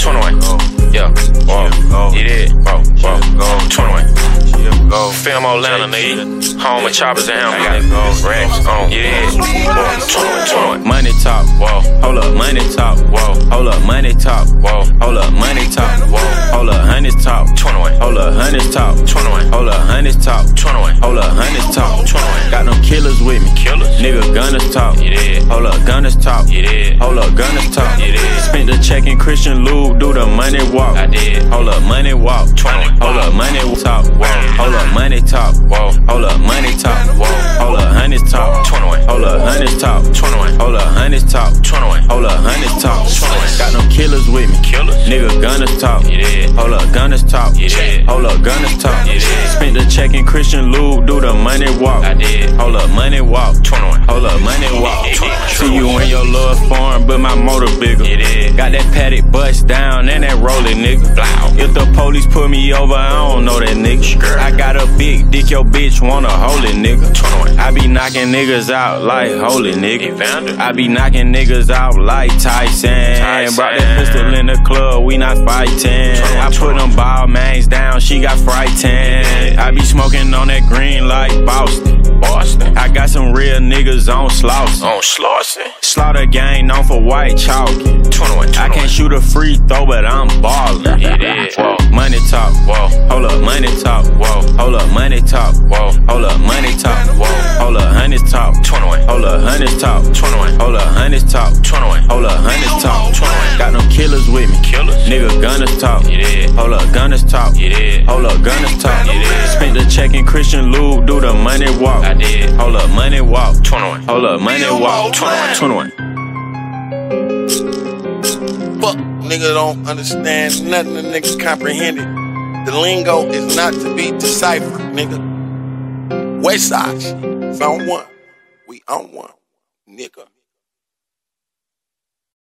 21. Yeah, whoa. You did, whoa, whoa. 21. Film Atlanta, nigga. Home of choppers and hamburgers. Racks on, did. Whoa, 21, 21. Money talk, whoa. Hold up, money talk, whoa. Hold up, money talk, whoa. Hold up, money talk, whoa. Hold up, hundreds talk, 21. Hold up, hundreds talk, 21. Hold up, hundreds talk, 21. Hold up, hundreds talk, 21. Got no killers with me. Killers. Nigga, gunners talk. Did. Hold up, gunners talk. Did. Hold up, gunners talk. You Christian Lou, do the money walk. I did. Hold up, money walk. 20. Hold up, money talk. Whoa. Hold up, money talk. Whoa. Hold up, money talk. Whoa. Hold up, hundreds talk. 21. Hold up, hundreds talk. 21. Hold up, hundreds talk. 21. Hold up, hundreds talk. 21. Got no killers with me. Killers. Nigga, gunners talk. Did. Hold up, gunners talk. Did. Hold up, gunners talk. You did. Spent the check in Christian Lou, do the money walk. I did. Hold up, money walk. 21. Hold up, money walk. See you in your little farm, but my motor bigger. It is. Got that Patek bust down and that rolling nigga. Blow. If the police put me over, I don't know that nigga. I got a big dick, your bitch wanna hold it, nigga. 21. I be knocking niggas out like holy nigga. I be knocking niggas out like Tyson. Tyson. Brought that pistol in the club, we not fighting. I put them Balmains down, she got frightened. I be smoking on that green like Boston. Boston. I got some real niggas on Slauson. On Slauson. Slaughter gang known for white chalk. 21, 21. I can't shoot a free throw, but I'm ballin'. It is. Whoa, money talk. Whoa. Hold up, money talk. Whoa. Hold up, money talk. Whoa. Hold up, money talk. Whoa. Hold up, hundreds talk. 21. Hold up, hundreds talk. 21. Hold up, hundreds talk. 21. Hold up, hundreds talk. 21. Got no killers with me. Killers. Nigga, gunners talk. Did. Hold up, gunners talk. You Spent the check Christian Lou, do the money walk. I did. Hold up, money walk. 21. Hold up, money walk. 21. 21. Fuck, nigga don't understand nothing, the nigga comprehend it. The lingo is not to be deciphered, nigga. West side, shit. found one, we on one, nigga.